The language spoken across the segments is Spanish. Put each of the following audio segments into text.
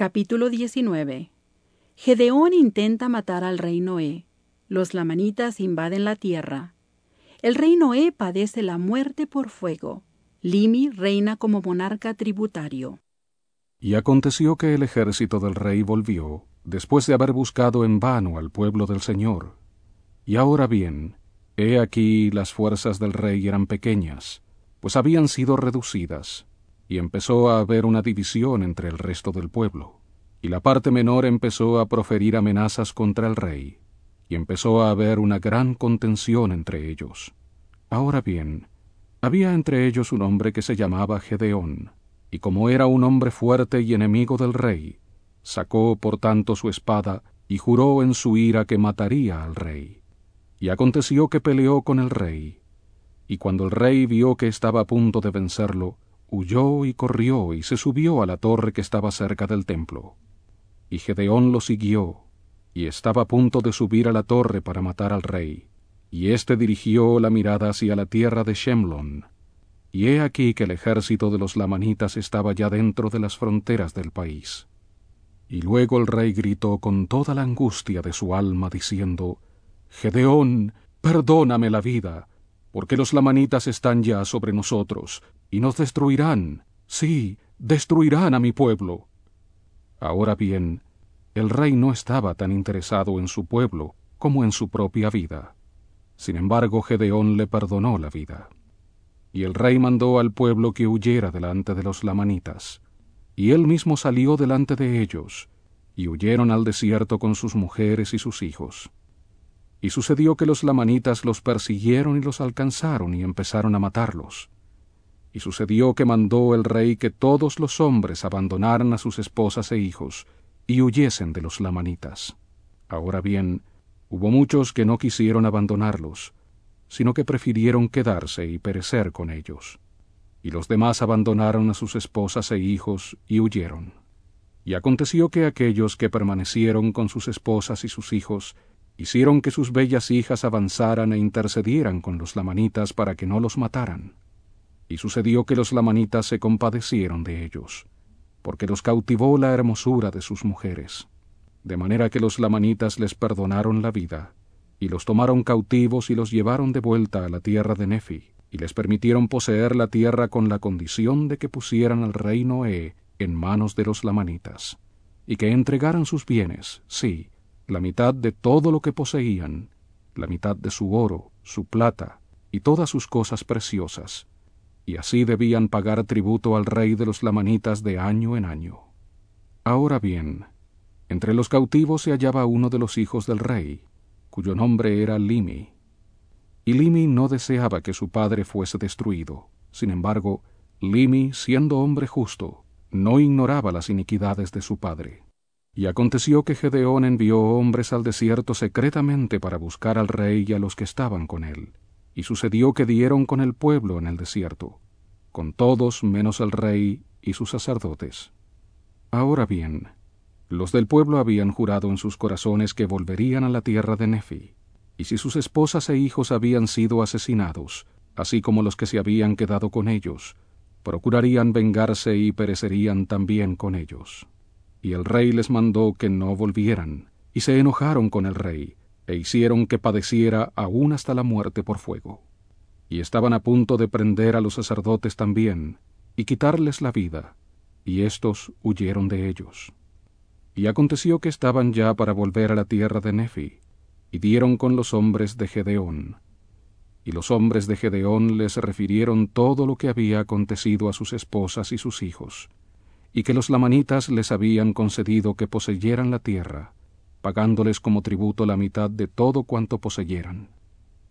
Capítulo 19 Gedeón intenta matar al rey Noé. Los lamanitas invaden la tierra. El rey Noé padece la muerte por fuego. Limi reina como monarca tributario. Y aconteció que el ejército del rey volvió, después de haber buscado en vano al pueblo del Señor. Y ahora bien, he aquí las fuerzas del rey eran pequeñas, pues habían sido reducidas, y empezó a haber una división entre el resto del pueblo. Y la parte menor empezó a proferir amenazas contra el rey, y empezó a haber una gran contención entre ellos. Ahora bien, había entre ellos un hombre que se llamaba Gedeón, y como era un hombre fuerte y enemigo del rey, sacó por tanto su espada y juró en su ira que mataría al rey. Y aconteció que peleó con el rey, y cuando el rey vio que estaba a punto de vencerlo, huyó y corrió y se subió a la torre que estaba cerca del templo. Y Gedeón lo siguió, y estaba a punto de subir a la torre para matar al rey. Y éste dirigió la mirada hacia la tierra de Shemlon, y he aquí que el ejército de los lamanitas estaba ya dentro de las fronteras del país. Y luego el rey gritó con toda la angustia de su alma, diciendo, Gedeón, perdóname la vida, porque los lamanitas están ya sobre nosotros, y nos destruirán, sí, destruirán a mi pueblo. Ahora bien, el rey no estaba tan interesado en su pueblo como en su propia vida. Sin embargo, Gedeón le perdonó la vida. Y el rey mandó al pueblo que huyera delante de los lamanitas. Y él mismo salió delante de ellos, y huyeron al desierto con sus mujeres y sus hijos. Y sucedió que los lamanitas los persiguieron y los alcanzaron y empezaron a matarlos. Y sucedió que mandó el rey que todos los hombres abandonaran a sus esposas e hijos, y huyesen de los lamanitas. Ahora bien, hubo muchos que no quisieron abandonarlos, sino que prefirieron quedarse y perecer con ellos. Y los demás abandonaron a sus esposas e hijos y huyeron. Y aconteció que aquellos que permanecieron con sus esposas y sus hijos hicieron que sus bellas hijas avanzaran e intercedieran con los lamanitas para que no los mataran. Y sucedió que los lamanitas se compadecieron de ellos, porque los cautivó la hermosura de sus mujeres, de manera que los lamanitas les perdonaron la vida, y los tomaron cautivos y los llevaron de vuelta a la tierra de Nefi, y les permitieron poseer la tierra con la condición de que pusieran al rey Noé en manos de los lamanitas, y que entregaran sus bienes, sí, la mitad de todo lo que poseían, la mitad de su oro, su plata, y todas sus cosas preciosas, y así debían pagar tributo al rey de los lamanitas de año en año. Ahora bien, entre los cautivos se hallaba uno de los hijos del rey, cuyo nombre era Limi. Y Limi no deseaba que su padre fuese destruido. Sin embargo, Limi, siendo hombre justo, no ignoraba las iniquidades de su padre. Y aconteció que Gedeón envió hombres al desierto secretamente para buscar al rey y a los que estaban con él. Y sucedió que dieron con el pueblo en el desierto, con todos menos el rey y sus sacerdotes. Ahora bien, los del pueblo habían jurado en sus corazones que volverían a la tierra de Nefi, y si sus esposas e hijos habían sido asesinados, así como los que se habían quedado con ellos, procurarían vengarse y perecerían también con ellos. Y el rey les mandó que no volvieran, y se enojaron con el rey, e hicieron que padeciera aún hasta la muerte por fuego. Y estaban a punto de prender a los sacerdotes también, y quitarles la vida, y éstos huyeron de ellos. Y aconteció que estaban ya para volver a la tierra de Nefi, y dieron con los hombres de Gedeón. Y los hombres de Gedeón les refirieron todo lo que había acontecido a sus esposas y sus hijos, y que los lamanitas les habían concedido que poseyeran la tierra, pagándoles como tributo la mitad de todo cuanto poseyeran.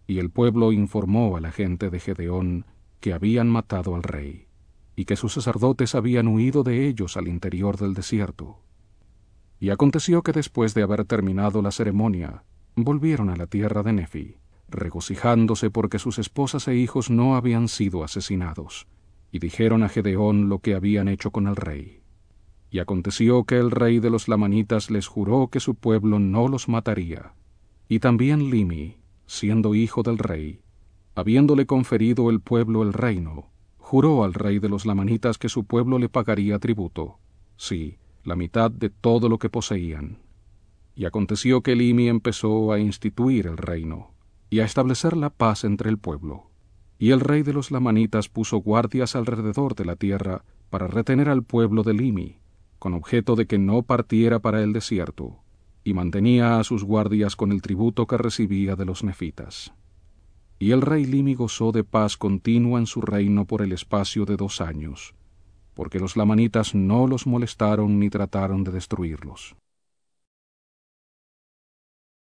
Y el pueblo informó a la gente de Gedeón que habían matado al rey, y que sus sacerdotes habían huido de ellos al interior del desierto. Y aconteció que después de haber terminado la ceremonia, volvieron a la tierra de Nefi, regocijándose porque sus esposas e hijos no habían sido asesinados, y dijeron a Gedeón lo que habían hecho con el rey. Y aconteció que el rey de los lamanitas les juró que su pueblo no los mataría, y también Limi, siendo hijo del rey, habiéndole conferido el pueblo el reino, juró al rey de los lamanitas que su pueblo le pagaría tributo, sí, la mitad de todo lo que poseían. Y aconteció que Limi empezó a instituir el reino y a establecer la paz entre el pueblo. Y el rey de los lamanitas puso guardias alrededor de la tierra para retener al pueblo de Limi, con objeto de que no partiera para el desierto, y mantenía a sus guardias con el tributo que recibía de los nefitas. Y el rey Limi gozó de paz continua en su reino por el espacio de dos años, porque los lamanitas no los molestaron ni trataron de destruirlos.